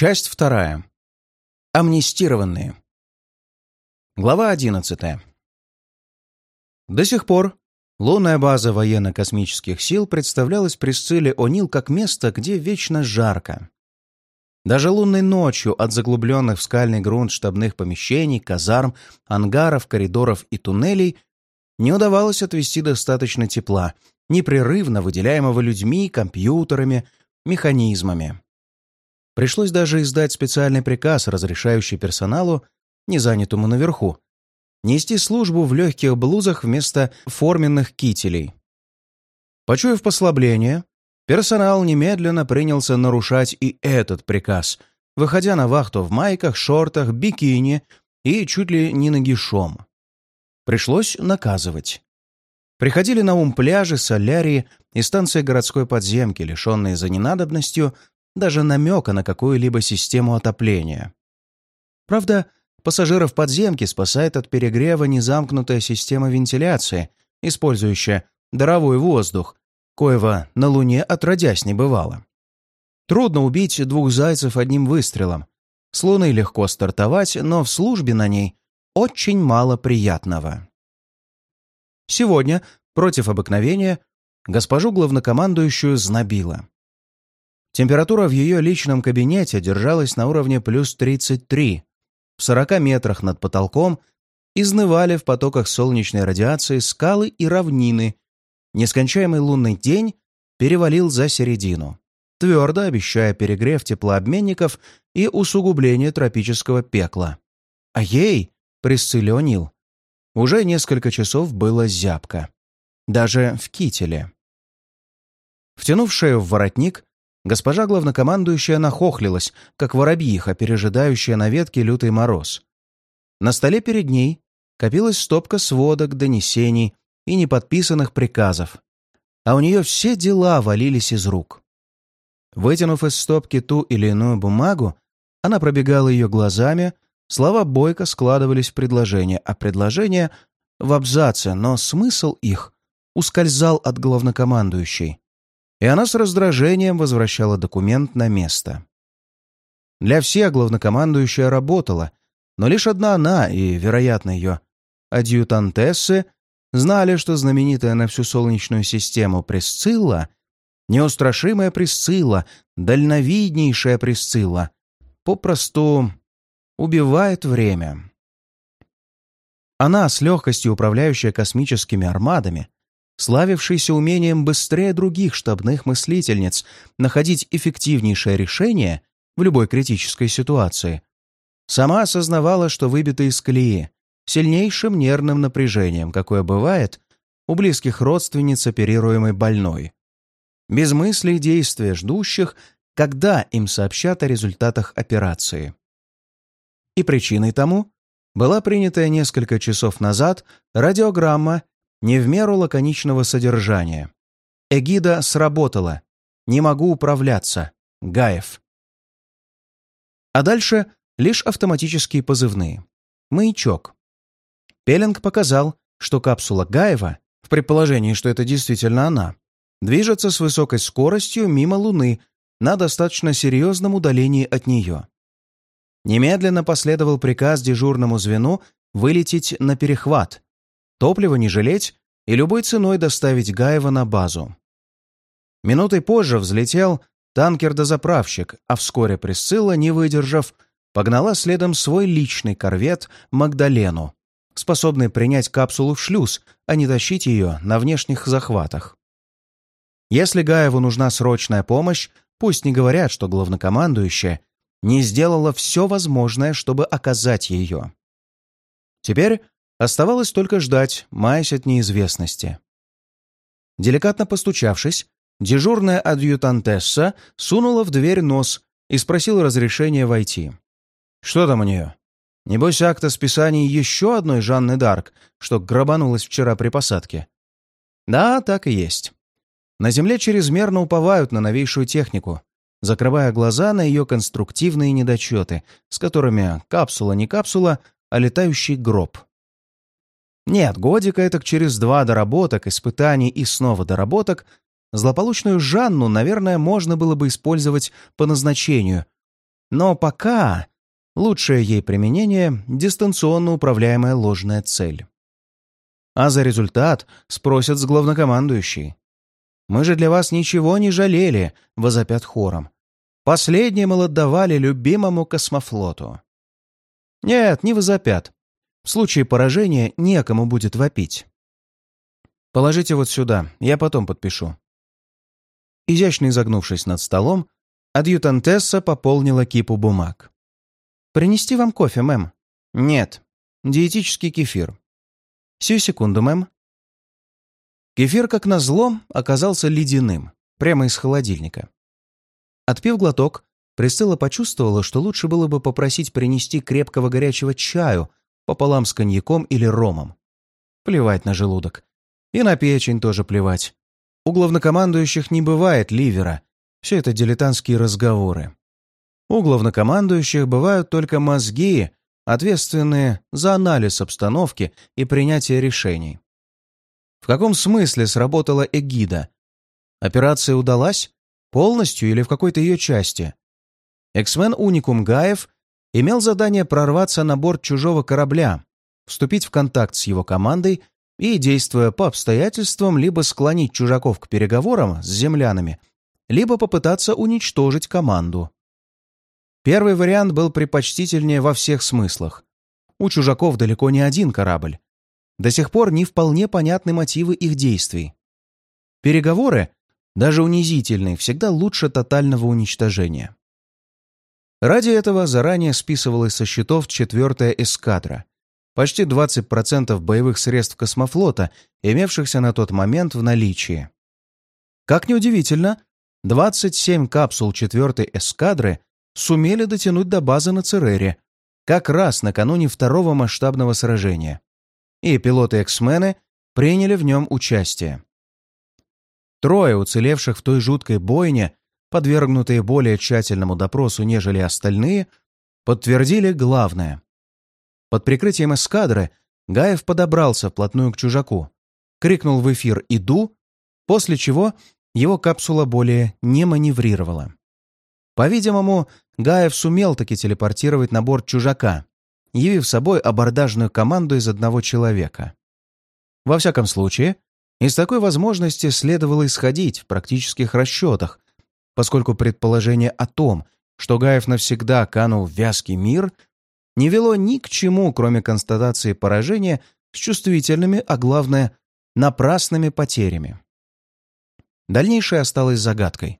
Часть вторая. Амнистированные. Глава одиннадцатая. До сих пор лунная база военно-космических сил представлялась Присцилле О'Нил как место, где вечно жарко. Даже лунной ночью от заглубленных в скальный грунт штабных помещений, казарм, ангаров, коридоров и туннелей не удавалось отвести достаточно тепла, непрерывно выделяемого людьми, компьютерами, механизмами. Пришлось даже издать специальный приказ, разрешающий персоналу, не занятому наверху, нести службу в легких блузах вместо форменных кителей. Почуяв послабление, персонал немедленно принялся нарушать и этот приказ, выходя на вахту в майках, шортах, бикини и чуть ли не нагишом. Пришлось наказывать. Приходили на ум пляжи, солярии и станции городской подземки, лишенные за ненадобностью даже намека на какую-либо систему отопления. Правда, пассажиров подземки спасает от перегрева незамкнутая система вентиляции, использующая даровой воздух, коего на Луне отродясь не бывало. Трудно убить двух зайцев одним выстрелом. С Луны легко стартовать, но в службе на ней очень мало приятного. Сегодня, против обыкновения, госпожу главнокомандующую знобило. Температура в ее личном кабинете держалась на уровне плюс 33. В 40 метрах над потолком изнывали в потоках солнечной радиации скалы и равнины. Нескончаемый лунный день перевалил за середину, твердо обещая перегрев теплообменников и усугубление тропического пекла. А ей, Присцилле уже несколько часов было зябко. Даже в кителе. Втянув шею в воротник, Госпожа главнокомандующая нахохлилась, как воробьиха, пережидающая на ветке лютый мороз. На столе перед ней копилась стопка сводок, донесений и неподписанных приказов, а у нее все дела валились из рук. Вытянув из стопки ту или иную бумагу, она пробегала ее глазами, слова бойко складывались в предложения, а предложения — в абзацы, но смысл их ускользал от главнокомандующей и она с раздражением возвращала документ на место. Для всех главнокомандующая работала, но лишь одна она и, вероятно, ее адъютантессы знали, что знаменитая на всю Солнечную систему Пресцилла, неустрашимая Пресцилла, дальновиднейшая Пресцилла, попросту убивает время. Она, с легкостью управляющая космическими армадами, славившийся умением быстрее других штабных мыслительниц находить эффективнейшее решение в любой критической ситуации, сама осознавала, что выбита из колеи сильнейшим нервным напряжением, какое бывает у близких родственниц оперируемой больной. Без мыслей действия ждущих, когда им сообщат о результатах операции. И причиной тому была принятая несколько часов назад радиограмма не в меру лаконичного содержания. Эгида сработала. Не могу управляться. Гаев. А дальше лишь автоматические позывные. Маячок. Пеленг показал, что капсула Гаева, в предположении, что это действительно она, движется с высокой скоростью мимо Луны на достаточно серьезном удалении от нее. Немедленно последовал приказ дежурному звену вылететь на перехват, Топлива не жалеть и любой ценой доставить Гаева на базу. Минутой позже взлетел танкер-дозаправщик, а вскоре Присцилла, не выдержав, погнала следом свой личный корвет «Магдалену», способный принять капсулу в шлюз, а не тащить ее на внешних захватах. Если Гаеву нужна срочная помощь, пусть не говорят, что главнокомандующая не сделала все возможное, чтобы оказать ее. Теперь Оставалось только ждать, маясь от неизвестности. Деликатно постучавшись, дежурная адъютантесса сунула в дверь нос и спросила разрешения войти. «Что там у нее? Небось, акт о списании еще одной Жанны Дарк, что грабанулась вчера при посадке?» «Да, так и есть. На Земле чрезмерно уповают на новейшую технику, закрывая глаза на ее конструктивные недочеты, с которыми капсула не капсула, а летающий гроб. Нет, годика это через два доработок, испытаний и снова доработок, злополучную Жанну, наверное, можно было бы использовать по назначению. Но пока лучшее ей применение — дистанционно управляемая ложная цель. А за результат спросят с главнокомандующей. «Мы же для вас ничего не жалели», — возопят хором. «Последнее мы отдавали любимому космофлоту». Нет, не возопят. В случае поражения некому будет вопить. Положите вот сюда, я потом подпишу. Изящно изогнувшись над столом, адъютантесса пополнила кипу бумаг. «Принести вам кофе, мэм?» «Нет. Диетический кефир». «Сию секунду, мэм». Кефир, как назло, оказался ледяным, прямо из холодильника. Отпив глоток, Присцилла почувствовала, что лучше было бы попросить принести крепкого горячего чаю пополам с коньяком или ромом. Плевать на желудок. И на печень тоже плевать. У главнокомандующих не бывает ливера. Все это дилетантские разговоры. У главнокомандующих бывают только мозги, ответственные за анализ обстановки и принятие решений. В каком смысле сработала эгида? Операция удалась? Полностью или в какой-то ее части? Эксмен Уникум Гаев имел задание прорваться на борт чужого корабля, вступить в контакт с его командой и, действуя по обстоятельствам, либо склонить чужаков к переговорам с землянами, либо попытаться уничтожить команду. Первый вариант был предпочтительнее во всех смыслах. У чужаков далеко не один корабль. До сих пор не вполне понятны мотивы их действий. Переговоры, даже унизительные, всегда лучше тотального уничтожения. Ради этого заранее списывалась со счетов четвертая эскадра. Почти 20% боевых средств космофлота, имевшихся на тот момент в наличии. Как неудивительно, 27 капсул четвертой эскадры сумели дотянуть до базы на Церере, как раз накануне второго масштабного сражения. И пилоты-эксмены приняли в нем участие. Трое уцелевших в той жуткой бойне подвергнутые более тщательному допросу, нежели остальные, подтвердили главное. Под прикрытием эскадры Гаев подобрался вплотную к чужаку, крикнул в эфир «Иду», после чего его капсула более не маневрировала. По-видимому, Гаев сумел таки телепортировать на борт чужака, явив собой абордажную команду из одного человека. Во всяком случае, из такой возможности следовало исходить в практических расчетах, поскольку предположение о том, что Гаев навсегда канул в вязкий мир, не вело ни к чему, кроме констатации поражения с чувствительными, а главное, напрасными потерями. Дальнейшее осталось загадкой.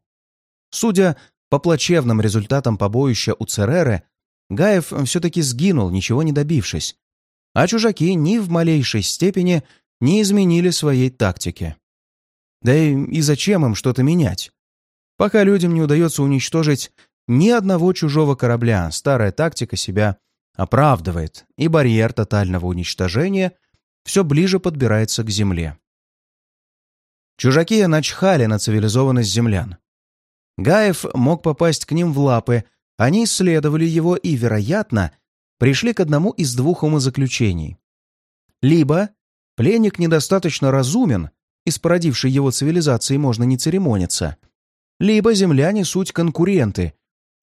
Судя по плачевным результатам побоища у Цереры, Гаев все-таки сгинул, ничего не добившись, а чужаки ни в малейшей степени не изменили своей тактики. Да и, и зачем им что-то менять? Пока людям не удается уничтожить ни одного чужого корабля, старая тактика себя оправдывает, и барьер тотального уничтожения все ближе подбирается к земле. Чужаки начхали на цивилизованность землян. Гаев мог попасть к ним в лапы, они исследовали его и, вероятно, пришли к одному из двух умозаключений. Либо пленник недостаточно разумен, и с породившей его цивилизацией можно не церемониться — либо земляне суть конкуренты,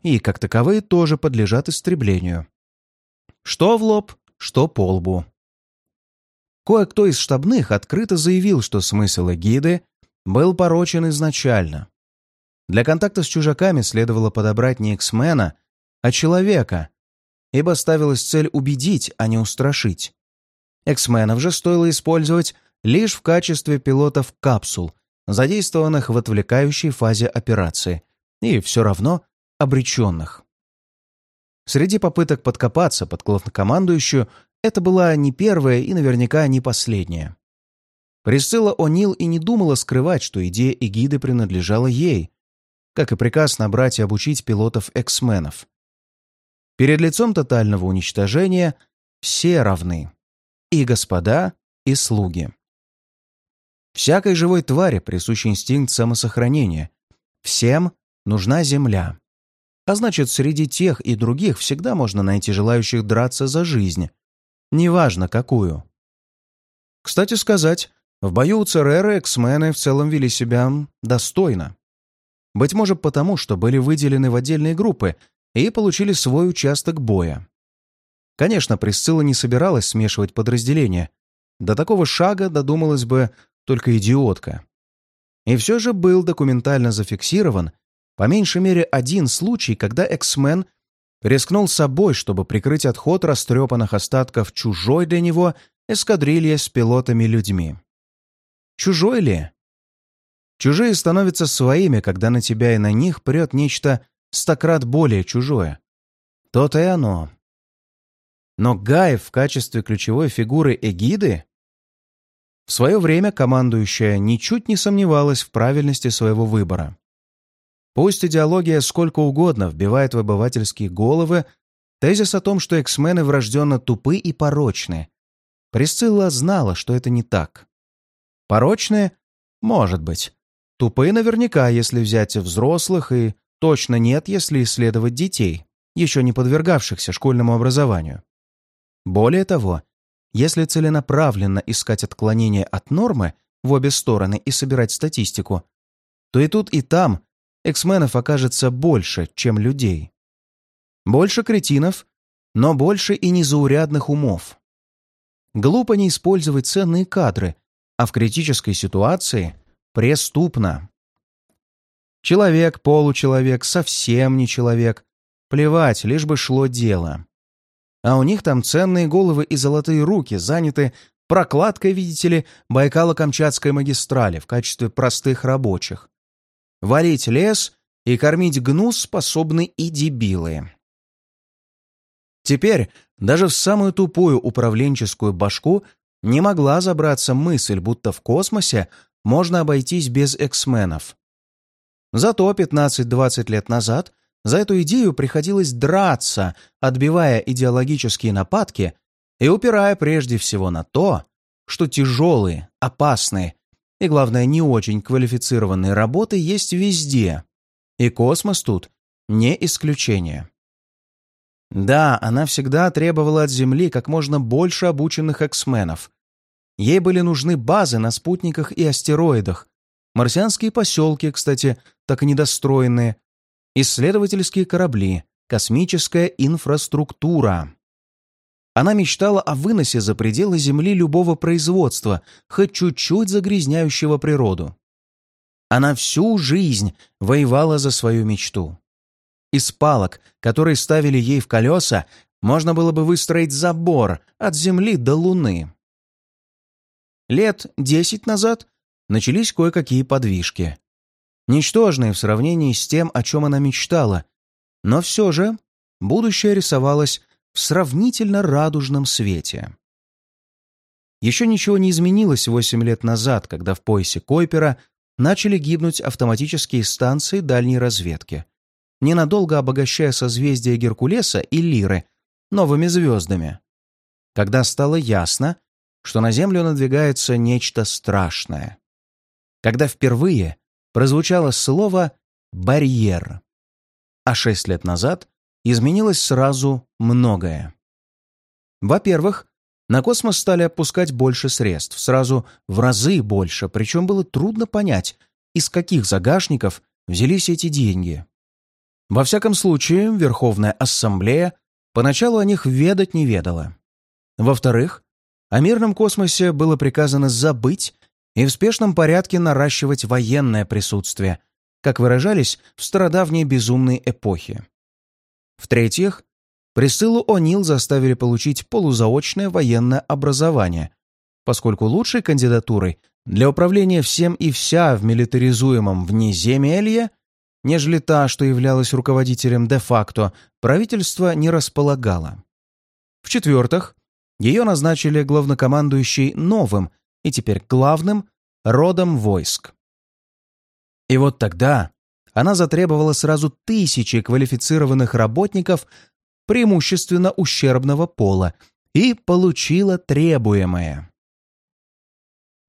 и, как таковые, тоже подлежат истреблению. Что в лоб, что по лбу. Кое-кто из штабных открыто заявил, что смысл эгиды был порочен изначально. Для контакта с чужаками следовало подобрать не эксмена, а человека, ибо ставилась цель убедить, а не устрашить. Эксменов же стоило использовать лишь в качестве пилотов капсул — задействованных в отвлекающей фазе операции, и все равно обреченных. Среди попыток подкопаться под главнокомандующую это была не первая и наверняка не последняя. Присцилла О'Нил и не думала скрывать, что идея эгиды принадлежала ей, как и приказ набрать и обучить пилотов-эксменов. Перед лицом тотального уничтожения все равны. И господа, и слуги. Всякой живой твари присущ инстинкт самосохранения. Всем нужна земля. А значит, среди тех и других всегда можно найти желающих драться за жизнь. Неважно, какую. Кстати сказать, в бою у Цереры эксмены в целом вели себя достойно. Быть может потому, что были выделены в отдельные группы, и получили свой участок боя. Конечно, Присцилла не собиралась смешивать подразделения. До такого шага додумалась бы только идиотка. И все же был документально зафиксирован по меньшей мере один случай, когда Эксмен рискнул собой, чтобы прикрыть отход растрепанных остатков чужой для него эскадрильи с пилотами-людьми. Чужой ли? Чужие становятся своими, когда на тебя и на них прет нечто стократ более чужое. То-то и оно. Но Гаев в качестве ключевой фигуры эгиды в свое время командующая ничуть не сомневалась в правильности своего выбора. Пусть идеология сколько угодно вбивает в обывательские головы тезис о том, что эксмены врожденно тупы и порочны. Присцилла знала, что это не так. Порочные? Может быть. Тупые наверняка, если взять взрослых, и точно нет, если исследовать детей, еще не подвергавшихся школьному образованию. Более того, если целенаправленно искать отклонения от нормы в обе стороны и собирать статистику, то и тут, и там эксменов окажется больше, чем людей. Больше кретинов, но больше и незаурядных умов. Глупо не использовать ценные кадры, а в критической ситуации преступно. Человек, получеловек, совсем не человек. Плевать, лишь бы шло дело. А у них там ценные головы и золотые руки заняты прокладкой, видите ли, Байкало-Камчатской магистрали в качестве простых рабочих. Валить лес и кормить гнус способны и дебилы. Теперь даже в самую тупую управленческую башку не могла забраться мысль, будто в космосе можно обойтись без эксменов. Зато 15-20 лет назад за эту идею приходилось драться, отбивая идеологические нападки и упирая прежде всего на то, что тяжелые, опасные и, главное, не очень квалифицированные работы есть везде, и космос тут не исключение. Да, она всегда требовала от Земли как можно больше обученных эксменов. Ей были нужны базы на спутниках и астероидах, марсианские поселки, кстати, так и недостроенные, исследовательские корабли, космическая инфраструктура. Она мечтала о выносе за пределы Земли любого производства, хоть чуть-чуть загрязняющего природу. Она всю жизнь воевала за свою мечту. Из палок, которые ставили ей в колеса, можно было бы выстроить забор от Земли до Луны. Лет десять назад начались кое-какие подвижки ничтожные в сравнении с тем, о чем она мечтала, но все же будущее рисовалось в сравнительно радужном свете. Еще ничего не изменилось восемь лет назад, когда в поясе Койпера начали гибнуть автоматические станции дальней разведки, ненадолго обогащая созвездие Геркулеса и Лиры новыми звездами. Когда стало ясно, что на Землю надвигается нечто страшное. Когда впервые прозвучало слово «барьер». А шесть лет назад изменилось сразу многое. Во-первых, на космос стали опускать больше средств, сразу в разы больше, причем было трудно понять, из каких загашников взялись эти деньги. Во всяком случае, Верховная Ассамблея поначалу о них ведать не ведала. Во-вторых, о мирном космосе было приказано забыть и в спешном порядке наращивать военное присутствие, как выражались в стародавней безумной эпохе. В-третьих, Присылу О'Нил заставили получить полузаочное военное образование, поскольку лучшей кандидатурой для управления всем и вся в милитаризуемом внеземелье, нежели та, что являлась руководителем де-факто, правительство не располагало. В-четвертых, ее назначили главнокомандующей новым и теперь главным родом войск. И вот тогда она затребовала сразу тысячи квалифицированных работников преимущественно ущербного пола и получила требуемое.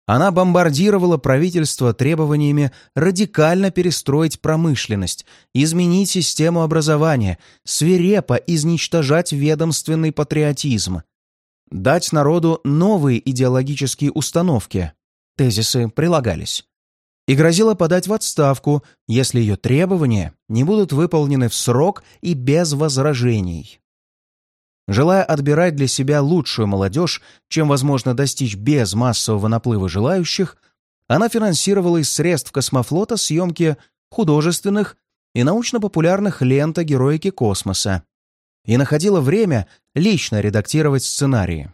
Она бомбардировала правительство требованиями радикально перестроить промышленность, изменить систему образования, свирепо изничтожать ведомственный патриотизм, дать народу новые идеологические установки. Тезисы прилагались. и грозила подать в отставку, если ее требования не будут выполнены в срок и без возражений. Желая отбирать для себя лучшую молодежь, чем возможно достичь без массового наплыва желающих, она финансировала из средств космофлота съемки художественных и научно-популярных лент о героике космоса и находила время лично редактировать сценарии.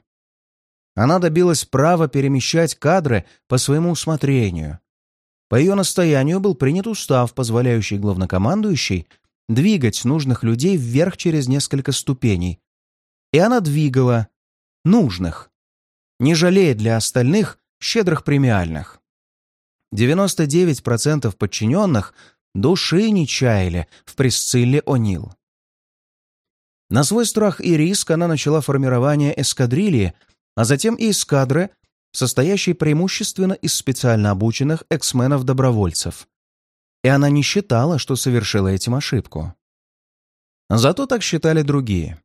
Она добилась права перемещать кадры по своему усмотрению. По ее настоянию был принят устав, позволяющий главнокомандующей двигать нужных людей вверх через несколько ступеней. И она двигала нужных, не жалея для остальных щедрых премиальных. 99% подчиненных души не чаяли в Присцилле О'Нил. На свой страх и риск она начала формирование эскадрильи, а затем и эскадры, состоящей преимущественно из специально обученных эксменов-добровольцев. И она не считала, что совершила этим ошибку. Зато так считали другие,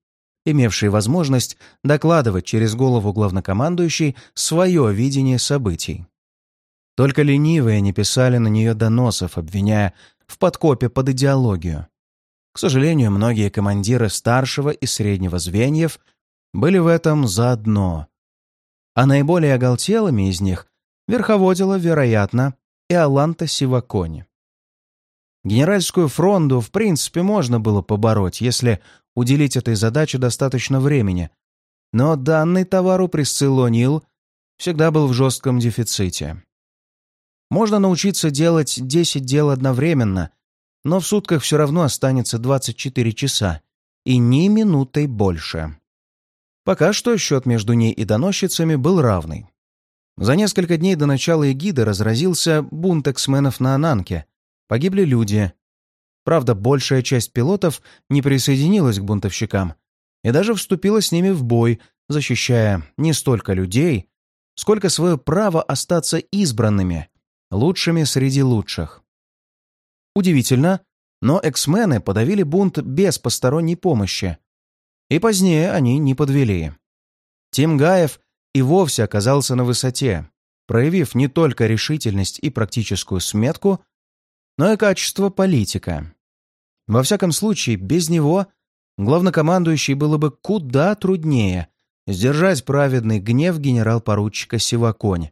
имевшие возможность докладывать через голову главнокомандующей свое видение событий. Только ленивые не писали на нее доносов, обвиняя в подкопе под идеологию. К сожалению, многие командиры старшего и среднего звеньев были в этом заодно. А наиболее оголтелыми из них верховодила, вероятно, и Аланта Сивакони. Генеральскую фронту, в принципе, можно было побороть, если уделить этой задаче достаточно времени, но данный товар у Присцилло всегда был в жестком дефиците. Можно научиться делать 10 дел одновременно, но в сутках все равно останется 24 часа, и ни минутой больше. Пока что счет между ней и доносчицами был равный. За несколько дней до начала эгиды разразился бунт эксменов на Ананке. Погибли люди. Правда, большая часть пилотов не присоединилась к бунтовщикам и даже вступила с ними в бой, защищая не столько людей, сколько свое право остаться избранными, лучшими среди лучших. Удивительно, но эксмены подавили бунт без посторонней помощи. И позднее они не подвели. Тим Гаев и вовсе оказался на высоте, проявив не только решительность и практическую сметку, но и качество политика. Во всяком случае, без него главнокомандующий было бы куда труднее сдержать праведный гнев генерал-поручика Сиваконь,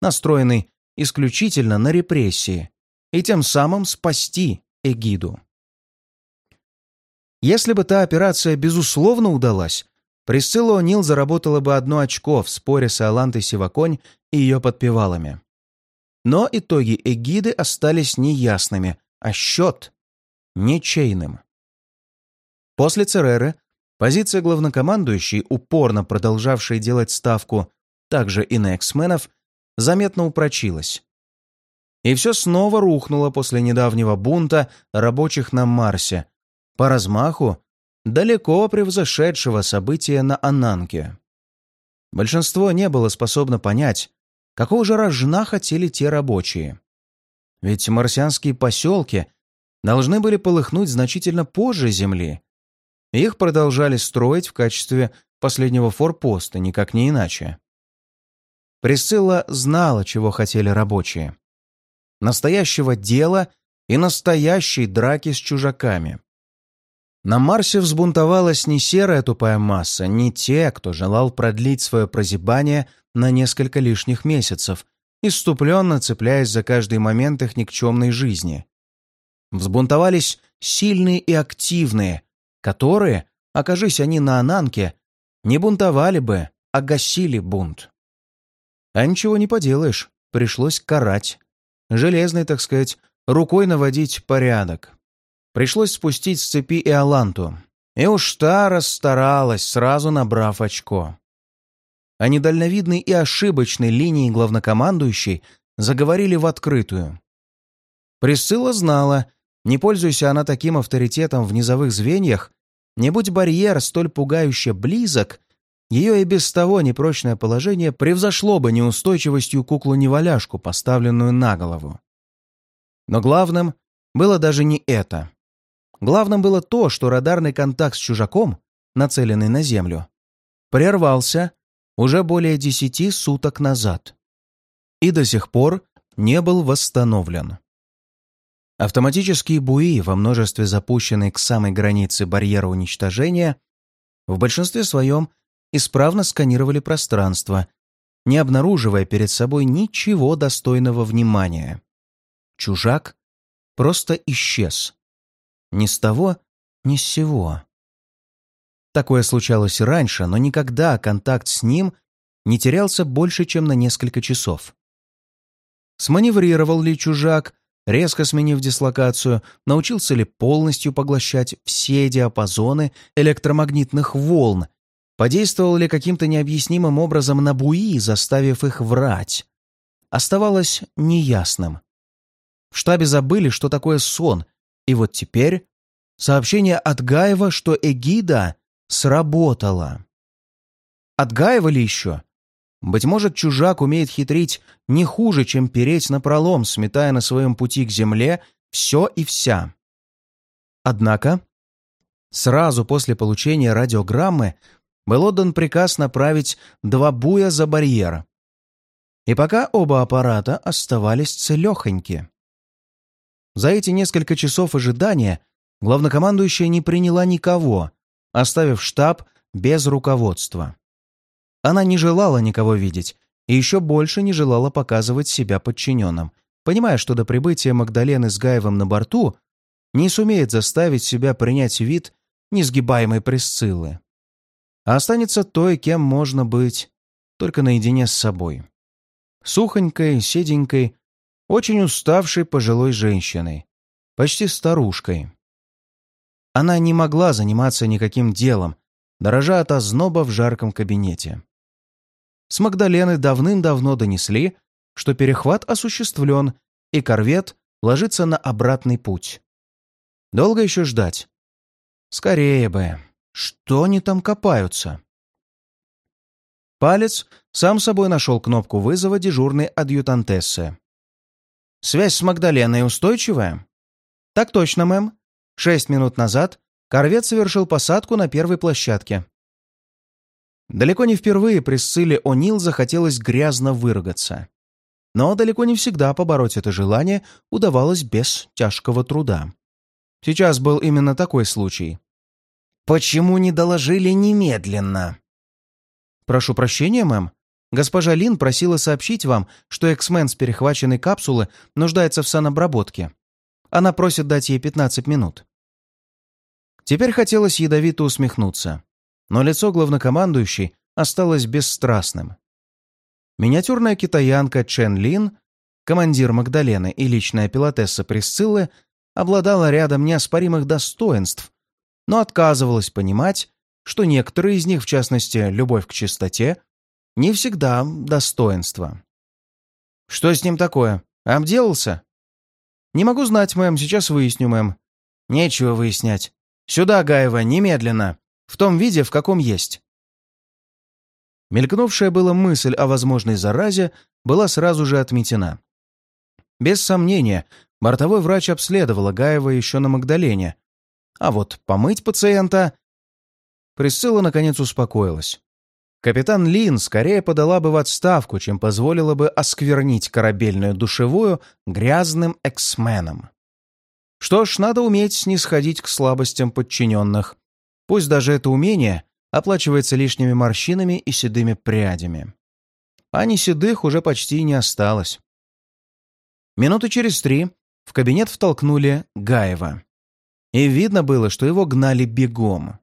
настроенный исключительно на репрессии, и тем самым спасти эгиду. Если бы та операция безусловно удалась, Присцилла О'Нил заработала бы одно очко в споре с Алантой Сиваконь и ее подпевалами. Но итоги эгиды остались неясными, а счет — ничейным. После Цереры позиция главнокомандующей, упорно продолжавшей делать ставку также и на эксменов, заметно упрочилась. И все снова рухнуло после недавнего бунта рабочих на Марсе, по размаху далеко превзошедшего события на Ананке. Большинство не было способно понять, какого же рожна хотели те рабочие. Ведь марсианские поселки должны были полыхнуть значительно позже Земли. Их продолжали строить в качестве последнего форпоста, никак не иначе. Присцилла знала, чего хотели рабочие. Настоящего дела и настоящей драки с чужаками. На Марсе взбунтовалась не серая тупая масса, не те, кто желал продлить свое прозябание на несколько лишних месяцев, иступленно цепляясь за каждый момент их никчемной жизни. Взбунтовались сильные и активные, которые, окажись они на Ананке, не бунтовали бы, а гасили бунт. А ничего не поделаешь, пришлось карать. Железной, так сказать, рукой наводить порядок. Пришлось спустить с цепи и Аланту. И уж та расстаралась, сразу набрав очко. О недальновидной и ошибочной линии главнокомандующей заговорили в открытую. Присцилла знала, не пользуясь она таким авторитетом в низовых звеньях, не будь барьер столь пугающе близок, ее и без того непрочное положение превзошло бы неустойчивостью куклу-неваляшку, поставленную на голову. Но главным было даже не это. Главным было то, что радарный контакт с чужаком, нацеленный на Землю, прервался уже более десяти суток назад. И до сих пор не был восстановлен. Автоматические буи, во множестве запущенные к самой границе барьера уничтожения, в большинстве своем исправно сканировали пространство, не обнаруживая перед собой ничего достойного внимания. Чужак просто исчез. Ни с того, ни с сего. Такое случалось раньше, но никогда контакт с ним не терялся больше, чем на несколько часов. Сманеврировал ли чужак, резко сменив дислокацию, научился ли полностью поглощать все диапазоны электромагнитных волн, подействовал ли каким-то необъяснимым образом на буи, заставив их врать, оставалось неясным. В штабе забыли, что такое сон, и вот теперь сообщение от Гаева, что эгида сработала. От Гаева ли еще? Быть может, чужак умеет хитрить не хуже, чем переть на пролом, сметая на своем пути к земле все и вся. Однако, сразу после получения радиограммы был отдан приказ направить два буя за барьер. И пока оба аппарата оставались целехоньки. За эти несколько часов ожидания главнокомандующая не приняла никого, оставив штаб без руководства. Она не желала никого видеть и еще больше не желала показывать себя подчиненным, понимая, что до прибытия Магдалены с Гаевым на борту не сумеет заставить себя принять вид несгибаемой Пресциллы, а останется той, кем можно быть, только наедине с собой. Сухонькой, седенькой, очень уставшей пожилой женщиной, почти старушкой. Она не могла заниматься никаким делом, дорожа от озноба в жарком кабинете. С Магдалены давным-давно донесли, что перехват осуществлен, и корвет ложится на обратный путь. Долго еще ждать? Скорее бы. Что они там копаются? Палец сам собой нашел кнопку вызова дежурной адъютантессы. «Связь с Магдаленой устойчивая?» «Так точно, мэм. Шесть минут назад корвет совершил посадку на первой площадке. Далеко не впервые Присцилле О'Нил захотелось грязно выругаться. Но далеко не всегда побороть это желание удавалось без тяжкого труда. Сейчас был именно такой случай. «Почему не доложили немедленно?» «Прошу прощения, мэм. Госпожа Лин просила сообщить вам, что эксмен с перехваченной капсулы нуждается в санобработке. Она просит дать ей 15 минут». Теперь хотелось ядовито усмехнуться но лицо главнокомандующей осталось бесстрастным. Миниатюрная китаянка Чен Лин, командир Магдалены и личная пилотесса Присциллы, обладала рядом неоспоримых достоинств, но отказывалась понимать, что некоторые из них, в частности, любовь к чистоте, не всегда достоинство. «Что с ним такое? Обделался?» «Не могу знать, мэм, сейчас выясню, мэм». «Нечего выяснять. Сюда, Гаева, немедленно!» в том виде, в каком есть. Мелькнувшая была мысль о возможной заразе была сразу же отметена. Без сомнения, бортовой врач обследовал Гаева еще на Магдалене. А вот помыть пациента... Присцилла наконец успокоилась. Капитан Лин скорее подала бы в отставку, чем позволила бы осквернить корабельную душевую грязным эксменом. Что ж, надо уметь снисходить к слабостям подчиненных. Пусть даже это умение оплачивается лишними морщинами и седыми прядями. А не седых уже почти не осталось. Минуты через три в кабинет втолкнули Гаева. И видно было, что его гнали бегом.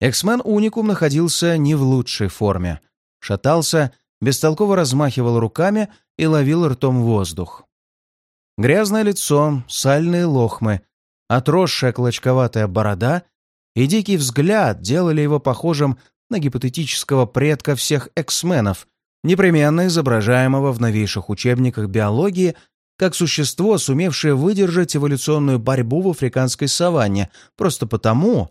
Эксмен Уникум находился не в лучшей форме. Шатался, бестолково размахивал руками и ловил ртом воздух. Грязное лицо, сальные лохмы, отросшая клочковатая борода и дикий взгляд делали его похожим на гипотетического предка всех эксменов, непременно изображаемого в новейших учебниках биологии как существо, сумевшее выдержать эволюционную борьбу в африканской саванне, просто потому,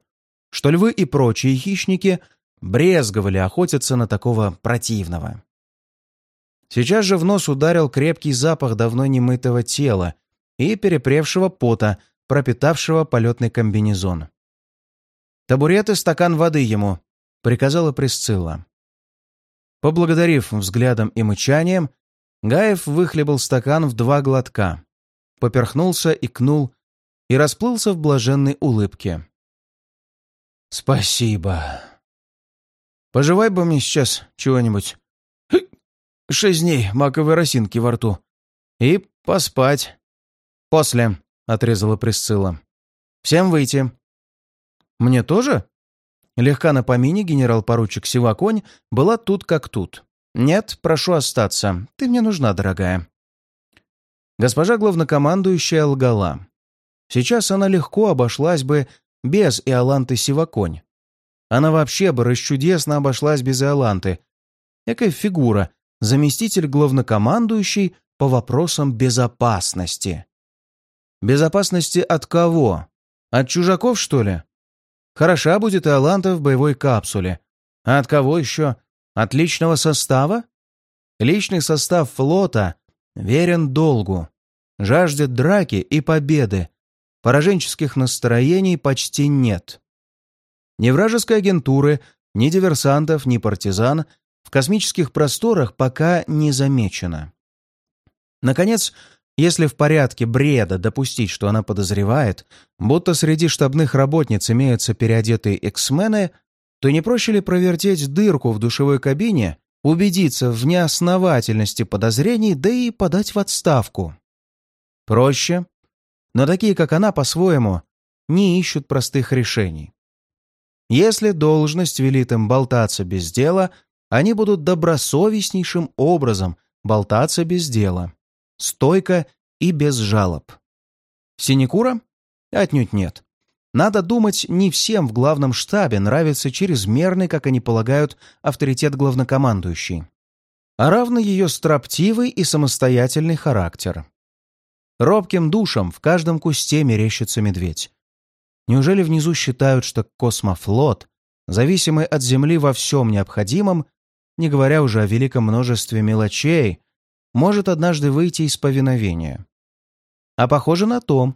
что львы и прочие хищники брезговали охотиться на такого противного. Сейчас же в нос ударил крепкий запах давно немытого тела и перепревшего пота, пропитавшего полетный комбинезон. «Табурет и стакан воды ему», — приказала Присцилла. Поблагодарив взглядом и мычанием, Гаев выхлебал стакан в два глотка, поперхнулся, икнул и расплылся в блаженной улыбке. «Спасибо. Пожевай бы мне сейчас чего-нибудь. Шесть дней маковой росинки во рту. И поспать. После», — отрезала Присцилла. «Всем выйти». «Мне тоже?» Легка на помине генерал-поручик Сиваконь была тут как тут. «Нет, прошу остаться. Ты мне нужна, дорогая». Госпожа главнокомандующая лгала. Сейчас она легко обошлась бы без Иоланты Сиваконь. Она вообще бы расчудесно обошлась без Иоланты. Экая фигура, заместитель главнокомандующей по вопросам безопасности. Безопасности от кого? От чужаков, что ли? Хороша будет Иоланта в боевой капсуле. А от кого еще? От личного состава? Личный состав флота верен долгу, жаждет драки и победы. Пораженческих настроений почти нет. Ни вражеской агентуры, ни диверсантов, ни партизан в космических просторах пока не замечено. Наконец, если в порядке бреда допустить, что она подозревает, будто среди штабных работниц имеются переодетые эксмены, то не проще ли провертеть дырку в душевой кабине, убедиться в неосновательности подозрений, да и подать в отставку? Проще. Но такие, как она, по-своему, не ищут простых решений. Если должность велит им болтаться без дела, они будут добросовестнейшим образом болтаться без дела стойко и без жалоб. Синекура? Отнюдь нет. Надо думать, не всем в главном штабе нравится чрезмерный, как они полагают, авторитет главнокомандующий, а равно ее строптивый и самостоятельный характер. Робким душам в каждом кусте мерещится медведь. Неужели внизу считают, что космофлот, зависимый от Земли во всем необходимом, не говоря уже о великом множестве мелочей, может однажды выйти из повиновения. А похоже на то.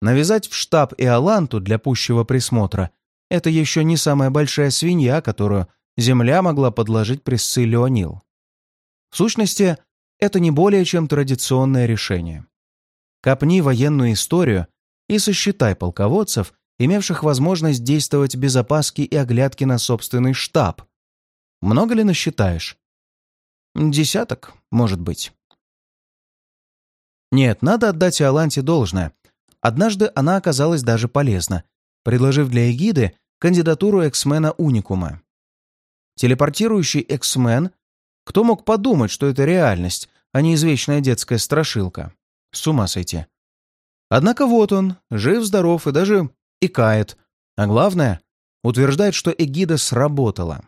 Навязать в штаб Иоланту для пущего присмотра — это еще не самая большая свинья, которую Земля могла подложить Присцилле О'Нил. В сущности, это не более чем традиционное решение. Копни военную историю и сосчитай полководцев, имевших возможность действовать без опаски и оглядки на собственный штаб. Много ли насчитаешь? Десяток, может быть. Нет, надо отдать Иоланте должное. Однажды она оказалась даже полезна, предложив для эгиды кандидатуру эксмена Уникума. Телепортирующий эксмен? Кто мог подумать, что это реальность, а не извечная детская страшилка? С ума сойти. Однако вот он, жив-здоров и даже икает. А главное, утверждает, что эгида сработала.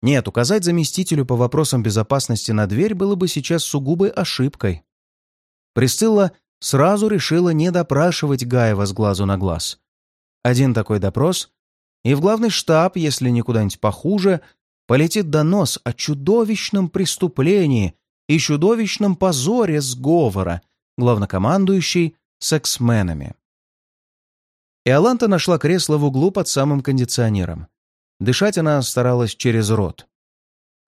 Нет, указать заместителю по вопросам безопасности на дверь было бы сейчас сугубой ошибкой. Присцилла сразу решила не допрашивать Гаева с глазу на глаз. Один такой допрос, и в главный штаб, если не куда-нибудь похуже, полетит донос о чудовищном преступлении и чудовищном позоре сговора, главнокомандующий с эксменами. Иоланта нашла кресло в углу под самым кондиционером. Дышать она старалась через рот.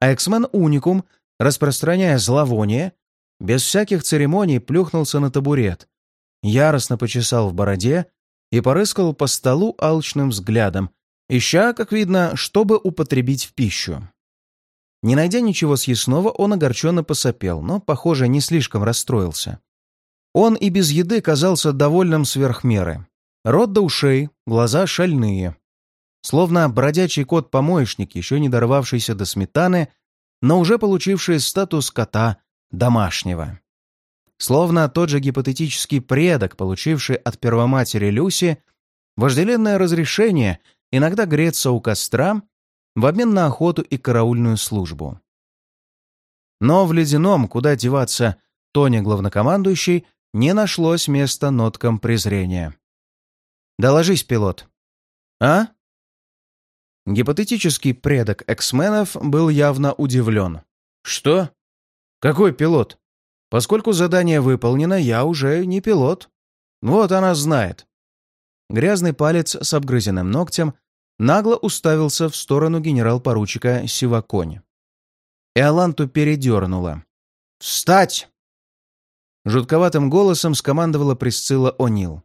А эксмен Уникум, распространяя зловоние, без всяких церемоний плюхнулся на табурет, яростно почесал в бороде и порыскал по столу алчным взглядом, ища, как видно, чтобы употребить в пищу. Не найдя ничего съестного, он огорченно посопел, но, похоже, не слишком расстроился. Он и без еды казался довольным сверх меры. Рот до ушей, глаза шальные. Словно бродячий кот-помоечник, еще не дорвавшийся до сметаны, но уже получивший статус кота домашнего. Словно тот же гипотетический предок, получивший от первоматери Люси вожделенное разрешение иногда греться у костра в обмен на охоту и караульную службу. Но в ледяном, куда деваться, тоне главнокомандующий не нашлось места ноткам презрения. «Доложись, пилот». «А?» Гипотетический предок эксменов был явно удивлен. «Что? Какой пилот? Поскольку задание выполнено, я уже не пилот. Вот она знает». Грязный палец с обгрызенным ногтем нагло уставился в сторону генерал-поручика Сивакони. Иоланту передернула. «Встать!» Жутковатым голосом скомандовала Присцилла О'Нил.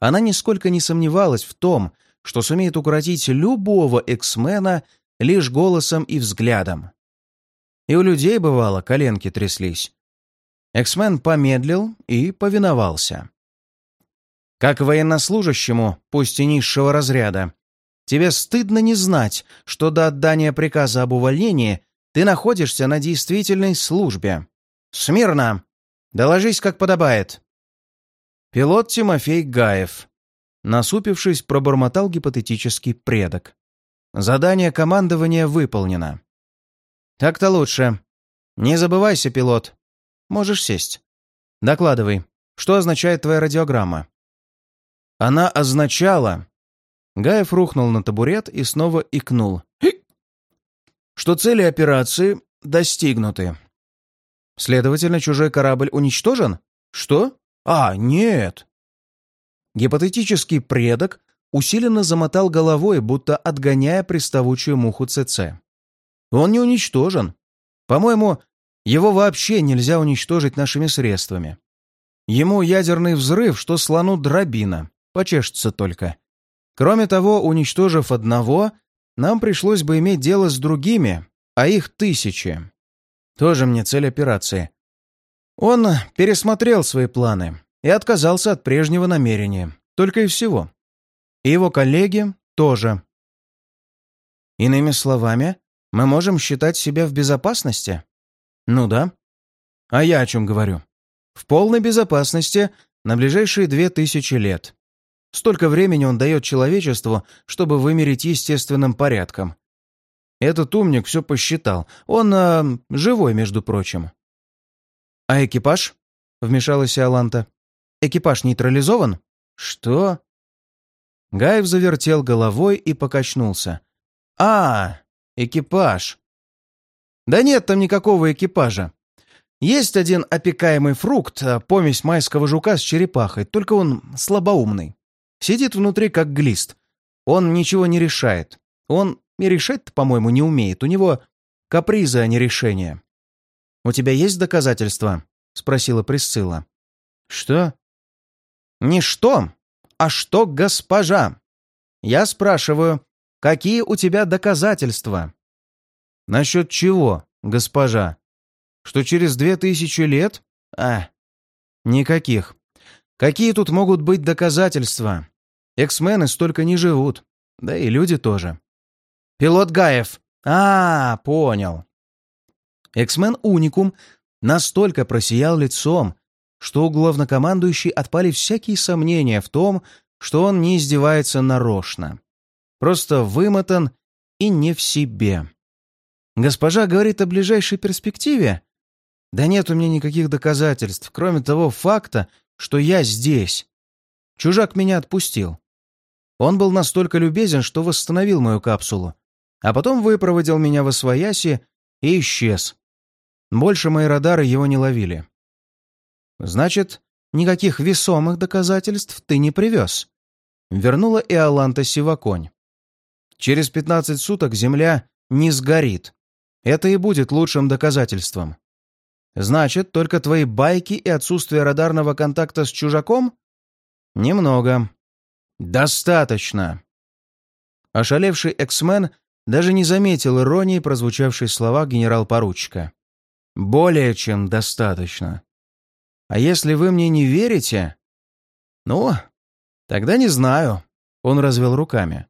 Она нисколько не сомневалась в том, что сумеет укротить любого эксмена лишь голосом и взглядом. И у людей, бывало, коленки тряслись. Эксмен помедлил и повиновался. Как военнослужащему, пусть и низшего разряда, тебе стыдно не знать, что до отдания приказа об увольнении ты находишься на действительной службе. Смирно! Доложись, как подобает. Пилот Тимофей Гаев. Насупившись, пробормотал гипотетический предок. Задание командования выполнено. Так-то лучше. Не забывайся, пилот. Можешь сесть. Докладывай, что означает твоя радиограмма? Она означала... Гаев рухнул на табурет и снова икнул. Что цели операции достигнуты. Следовательно, чужой корабль уничтожен? Что? А, нет. Гипотетический предок усиленно замотал головой, будто отгоняя приставучую муху ЦЦ. Он не уничтожен. По-моему, его вообще нельзя уничтожить нашими средствами. Ему ядерный взрыв, что слону дробина. Почешется только. Кроме того, уничтожив одного, нам пришлось бы иметь дело с другими, а их тысячи. Тоже мне цель операции. Он пересмотрел свои планы и отказался от прежнего намерения. Только и всего. И его коллеги тоже. Иными словами, мы можем считать себя в безопасности? Ну да. А я о чем говорю? В полной безопасности на ближайшие две тысячи лет. Столько времени он дает человечеству, чтобы вымереть естественным порядком. Этот умник все посчитал. Он э, живой, между прочим. «А экипаж?» — вмешалась Аланта. «Экипаж нейтрализован?» «Что?» Гаев завертел головой и покачнулся. «А, экипаж!» «Да нет там никакого экипажа. Есть один опекаемый фрукт, э, помесь майского жука с черепахой, только он слабоумный. Сидит внутри как глист. Он ничего не решает. Он и решать-то, по-моему, не умеет. У него капризы, а не решения. «У тебя есть доказательства?» — спросила Присцилла. «Что?» «Не что, а что, госпожа? Я спрашиваю, какие у тебя доказательства?» «Насчет чего, госпожа? Что через две тысячи лет? А, никаких. Какие тут могут быть доказательства? Эксмены столько не живут. Да и люди тоже. Пилот Гаев. А, понял. Эксмен Уникум настолько просиял лицом, что у главнокомандующей отпали всякие сомнения в том, что он не издевается нарочно. Просто вымотан и не в себе. Госпожа говорит о ближайшей перспективе. Да нет у меня никаких доказательств, кроме того факта, что я здесь. Чужак меня отпустил. Он был настолько любезен, что восстановил мою капсулу, а потом выпроводил меня во свояси и исчез. Больше мои радары его не ловили. Значит, никаких весомых доказательств ты не привез. Вернула Иоланта Сиваконь. Через пятнадцать суток Земля не сгорит. Это и будет лучшим доказательством. Значит, только твои байки и отсутствие радарного контакта с чужаком? Немного. «Достаточно!» Ошалевший эксмен даже не заметил иронии, прозвучавшей слова генерал-поручика. «Более чем достаточно. А если вы мне не верите...» «Ну, тогда не знаю», — он развел руками.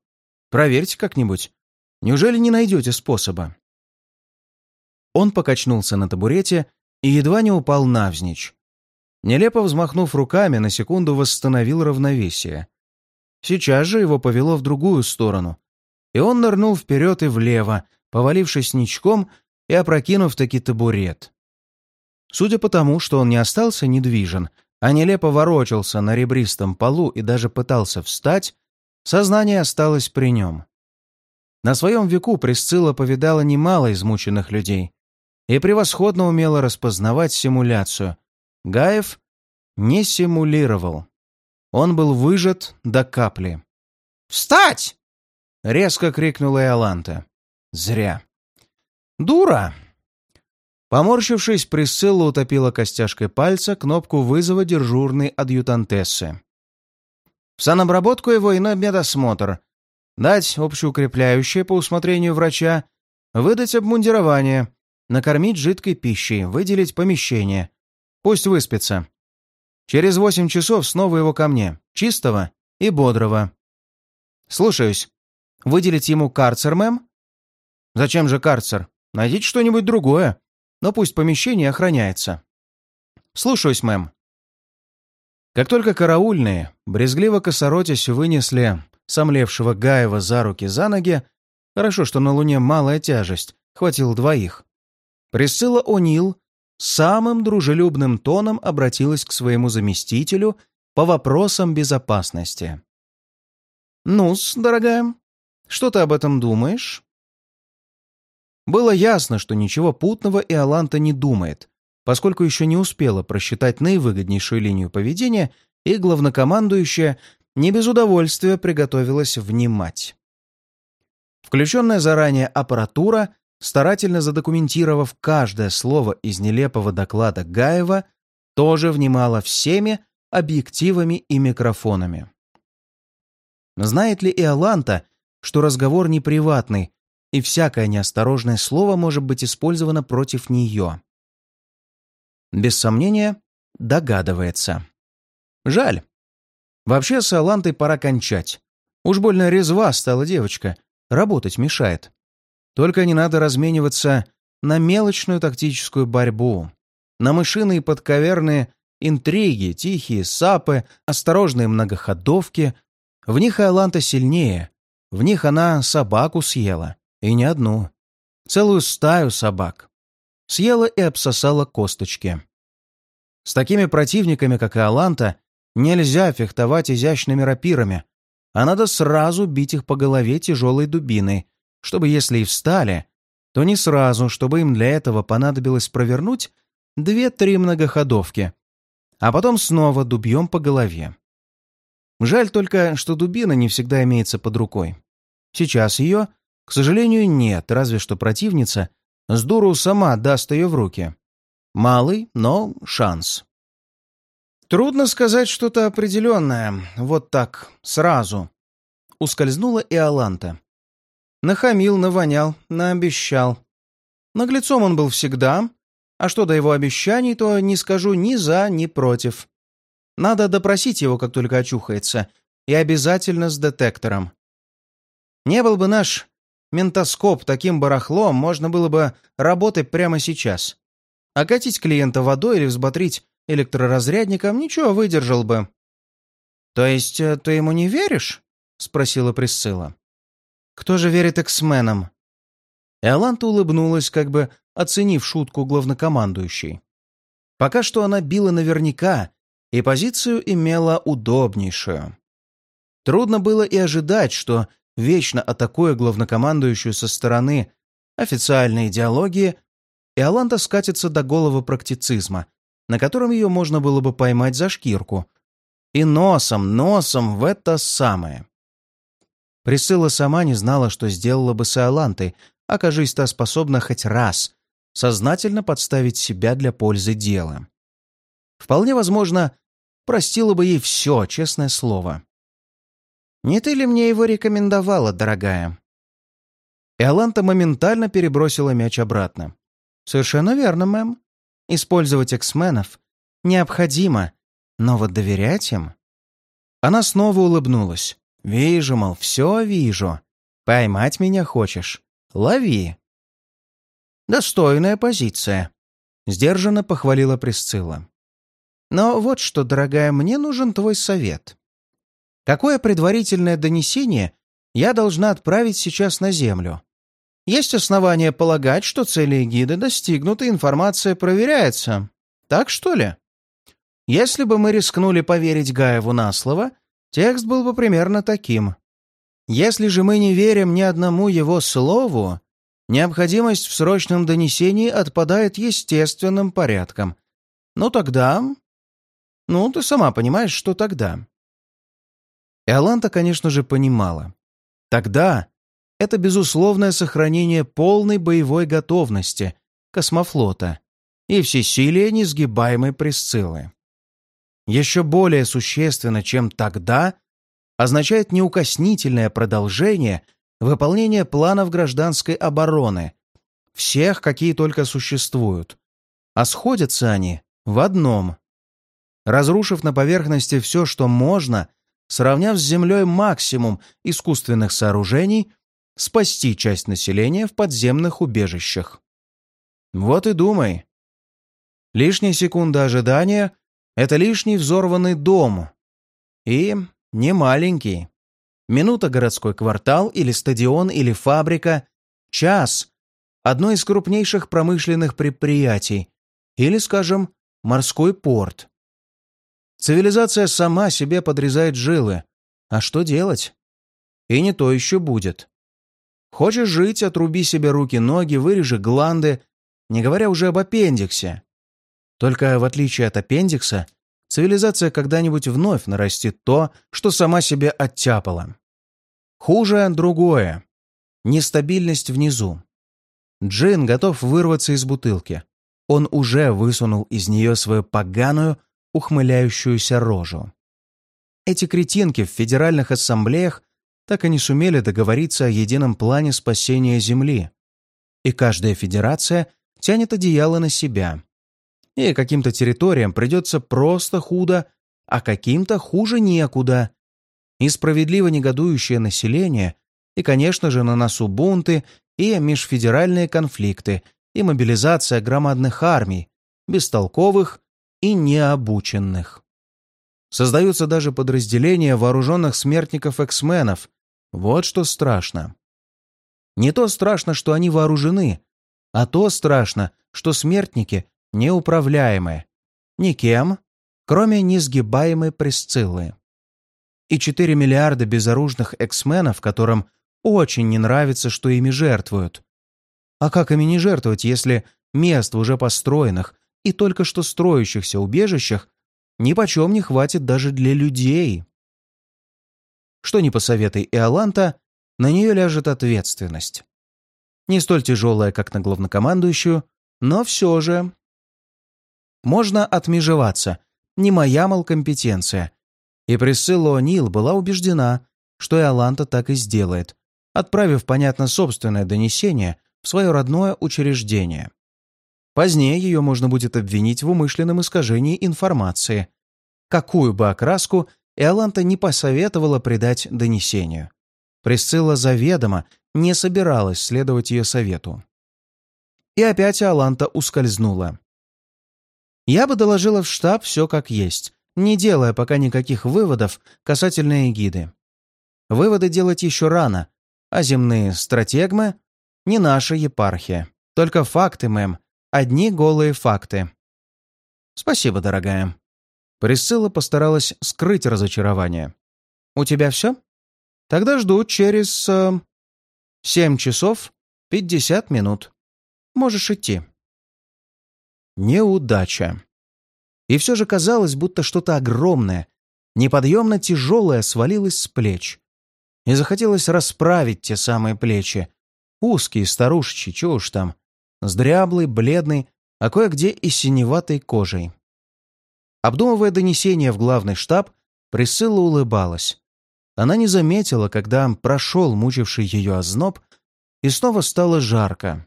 «Проверьте как-нибудь. Неужели не найдете способа?» Он покачнулся на табурете и едва не упал навзничь. Нелепо взмахнув руками, на секунду восстановил равновесие. Сейчас же его повело в другую сторону, и он нырнул вперед и влево, повалившись ничком и опрокинув таки табурет. Судя по тому, что он не остался недвижен, а нелепо ворочался на ребристом полу и даже пытался встать, сознание осталось при нем. На своем веку Присцилла повидала немало измученных людей и превосходно умела распознавать симуляцию. Гаев не симулировал. Он был выжат до капли. «Встать!» — резко крикнула Иоланта. «Зря». «Дура!» Поморщившись, Присцилла утопила костяшкой пальца кнопку вызова дежурной адъютантессы. В санобработку его и на медосмотр. Дать общеукрепляющее по усмотрению врача, выдать обмундирование, накормить жидкой пищей, выделить помещение. Пусть выспится. Через восемь часов снова его ко мне, чистого и бодрого. Слушаюсь. Выделить ему карцер, мэм? Зачем же карцер? Найдите что-нибудь другое. Но пусть помещение охраняется. Слушаюсь, мэм. Как только караульные, брезгливо косоротясь, вынесли сомлевшего Гаева за руки за ноги, хорошо, что на Луне малая тяжесть, хватило двоих, Присцилла О'Нил самым дружелюбным тоном обратилась к своему заместителю по вопросам безопасности. «Ну-с, дорогая, что ты об этом думаешь?» Было ясно, что ничего путного Иоланта не думает, поскольку еще не успела просчитать наивыгоднейшую линию поведения, и главнокомандующая не без удовольствия приготовилась внимать. Включенная заранее аппаратура, старательно задокументировав каждое слово из нелепого доклада Гаева, тоже внимала всеми объективами и микрофонами. Знает ли Иоланта, что разговор не приватный, и всякое неосторожное слово может быть использовано против нее? Без сомнения, догадывается. Жаль. Вообще с Иолантой пора кончать. Уж больно резва стала девочка, работать мешает. Только не надо размениваться на мелочную тактическую борьбу, на мышиные подковерные интриги, тихие сапы, осторожные многоходовки. В них Айланта сильнее, в них она собаку съела, и не одну. Целую стаю собак. Съела и обсосала косточки. С такими противниками, как Иоланта, нельзя фехтовать изящными рапирами, а надо сразу бить их по голове тяжелой дубиной, чтобы если и встали, то не сразу, чтобы им для этого понадобилось провернуть две-три многоходовки, а потом снова дубьем по голове. Жаль только, что дубина не всегда имеется под рукой. Сейчас ее, к сожалению, нет, разве что противница с дуру сама даст ее в руки. Малый, но шанс. Трудно сказать что-то определенное, вот так, сразу. Ускользнула и Аланта. Нахамил, навонял, наобещал. Наглецом он был всегда, а что до его обещаний, то не скажу ни за, ни против. Надо допросить его, как только очухается, и обязательно с детектором. Не был бы наш ментоскоп таким барахлом, можно было бы работать прямо сейчас. Окатить клиента водой или взботрить электроразрядником ничего выдержал бы. «То есть э, ты ему не веришь?» — спросила Присцилла. Кто же верит эксменам?» Эоланта улыбнулась, как бы оценив шутку главнокомандующей. Пока что она била наверняка, и позицию имела удобнейшую. Трудно было и ожидать, что вечно атакуя главнокомандующую со стороны официальной идеологии, Иоланта скатится до голого практицизма, на котором ее можно было бы поймать за шкирку. И носом, носом в это самое. Присыла сама не знала, что сделала бы с Иолантой, окажись та способна хоть раз сознательно подставить себя для пользы дела. Вполне возможно, простила бы ей все, честное слово. «Не ты ли мне его рекомендовала, дорогая?» Иоланта моментально перебросила мяч обратно. «Совершенно верно, мэм. Использовать эксменов необходимо, но вот доверять им...» Она снова улыбнулась. «Вижу, мол, все вижу. Поймать меня хочешь? Лови!» «Достойная позиция», — сдержанно похвалила Присцилла. «Но вот что, дорогая, мне нужен твой совет. Какое предварительное донесение я должна отправить сейчас на Землю? Есть основания полагать, что цели гида достигнуты, информация проверяется. Так что ли? Если бы мы рискнули поверить Гаеву на слово, Текст был бы примерно таким. Если же мы не верим ни одному его слову, необходимость в срочном донесении отпадает естественным порядком. Ну тогда... Ну, ты сама понимаешь, что тогда. Иоланта, конечно же, понимала. Тогда это безусловное сохранение полной боевой готовности космофлота и всесилие несгибаемой Присциллы. Еще более существенно, чем тогда, означает неукоснительное продолжение выполнения планов гражданской обороны, всех, какие только существуют. А сходятся они в одном. Разрушив на поверхности все, что можно, сравняв с Землей максимум искусственных сооружений, спасти часть населения в подземных убежищах. Вот и думай. Лишняя секунда ожидания — это лишний взорванный дом. И не маленький. Минута городской квартал или стадион или фабрика, час — одно из крупнейших промышленных предприятий или, скажем, морской порт. Цивилизация сама себе подрезает жилы. А что делать? И не то еще будет. Хочешь жить, отруби себе руки-ноги, вырежи гланды, не говоря уже об аппендиксе. Только в отличие от аппендикса, цивилизация когда-нибудь вновь нарастит то, что сама себе оттяпала. Хуже другое. Нестабильность внизу. Джин готов вырваться из бутылки. Он уже высунул из нее свою поганую, ухмыляющуюся рожу. Эти кретинки в федеральных ассамблеях так и не сумели договориться о едином плане спасения Земли. И каждая федерация тянет одеяло на себя. И каким-то территориям придется просто худо, а каким-то хуже некуда. И справедливо негодующее население, и, конечно же, на носу бунты и межфедеральные конфликты, и мобилизация громадных армий, бестолковых и необученных. Создаются даже подразделения вооруженных смертников-эксменов. Вот что страшно. Не то страшно, что они вооружены, а то страшно, что смертники неуправляемы. Никем, кроме несгибаемой Пресциллы. И 4 миллиарда безоружных эксменов, которым очень не нравится, что ими жертвуют. А как ими не жертвовать, если мест в уже построенных и только что строящихся убежищах ни почем не хватит даже для людей. Что ни посоветуй Иоланта, на нее ляжет ответственность. Не столь тяжелая, как на главнокомандующую, но все же. Можно отмежеваться. Не моя, мол, компетенция. И Присцилла О'Нил была убеждена, что Иоланта так и сделает, отправив, понятно, собственное донесение в свое родное учреждение. Позднее ее можно будет обвинить в умышленном искажении информации. Какую бы окраску Эоланта не посоветовала придать донесению. Присцилла заведомо не собиралась следовать ее совету. И опять Иоланта ускользнула. Я бы доложила в штаб все как есть, не делая пока никаких выводов касательно эгиды. Выводы делать еще рано, а земные стратегмы — не наша епархия. Только факты, мэм, Одни голые факты. Спасибо, дорогая. Присцилла постаралась скрыть разочарование. У тебя все? Тогда жду через... Э, семь часов пятьдесят минут. Можешь идти. Неудача. И все же казалось, будто что-то огромное, неподъемно тяжелое свалилось с плеч. И захотелось расправить те самые плечи. Узкие, старушечьи, чего уж там с дряблой, бледной, а кое-где и синеватой кожей. Обдумывая донесение в главный штаб, Присыла улыбалась. Она не заметила, когда прошел мучивший ее озноб, и снова стало жарко.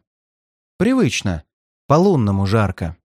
Привычно, по-лунному жарко.